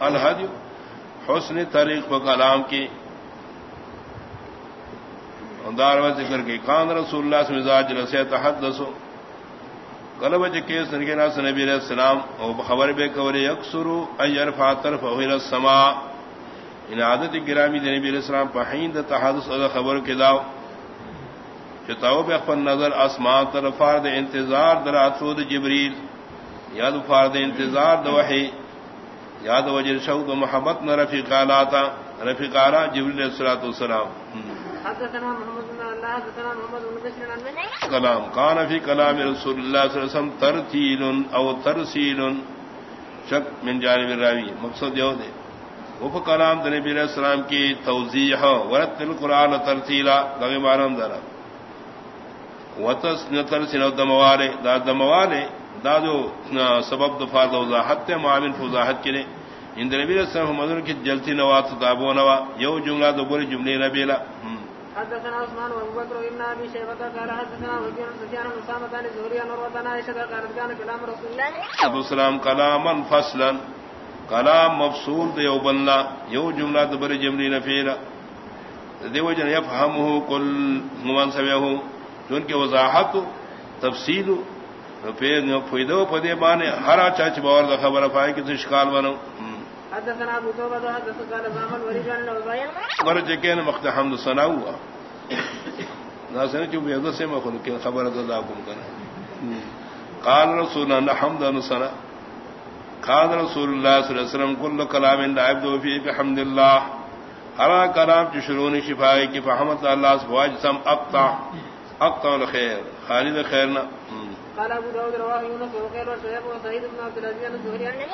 الحج، حسن طریق و کلام کی۔ دار و ذکر کی، کان رسول اللہ سے مزاج رسے تحدثو کلب کیس نگے ناس نبی علیہ السلام، او خبر بے کور یکسرو ایرفع فاطرف الى السماء۔ ان عادت گرامی دے نبی علیہ السلام پہین دا تحدث خبر کے داو۔ چتاو بے اخبر نظر اسمان طرف فرد انتظار در اتود جبریل۔ یاد فرد انتظار دا وحی۔ یاد وجر شوق محبت نہ رفیق آلاتا رفیق آلا جبریل السلاۃ والسلام۔ کلام کان فی کلام رسول اللہ صلی اللہ علیہ وسلم ترتیل او ترسیل شک من جانب الراوی مقصد یہ دے۔ وہ کلام نبی علیہ السلام کی توضیح ورت القرآن ترتیلا دغی معنی دارا۔ وتس نترسل دموالے دا دموالے دا جو سبب دفاع وضاحت معامل فضاحت کے لیے ان نبی علیہ السلام مدر کی جلتی نوات تابو نوا۔ یو جملہ دو بولی جملے نبیلا حدثنا عثمان وابو بكر وابن ابي شيبه قال حدثنا وكيع سفيان بن سامه عن زهري عن عروه عائشه قالت كان كلام رسول الله ابو سلام كلاما فصلا كلام مفصول ديو بنلا۔ يو جمله دبر جملي نفيلا دیو جن يفهمه كل من سمعه جن کی وضاحت تفصیل فیدو پدے بانے ہر چاچ باور خبر پائے کہ شکال بنو۔ حدثنا ابو حدثنا قال ورج مخت حمد ثنا ہوا۔ ناسن جو سے خبر ادا کو کرنا۔ قال رسول الله حمد ثنا۔ قال رسول الله صلى الله عليه وسلم كل كلام عبد في بحمد الله ہر کلام کی شروع شفا کی فحمد اللہ سبحانہ سم اقطع۔ اقطع الخير خالد خیرنا قال ابو داود رواه يونس وغيره وشيخ وسعيد بن عبد العزيز الزهري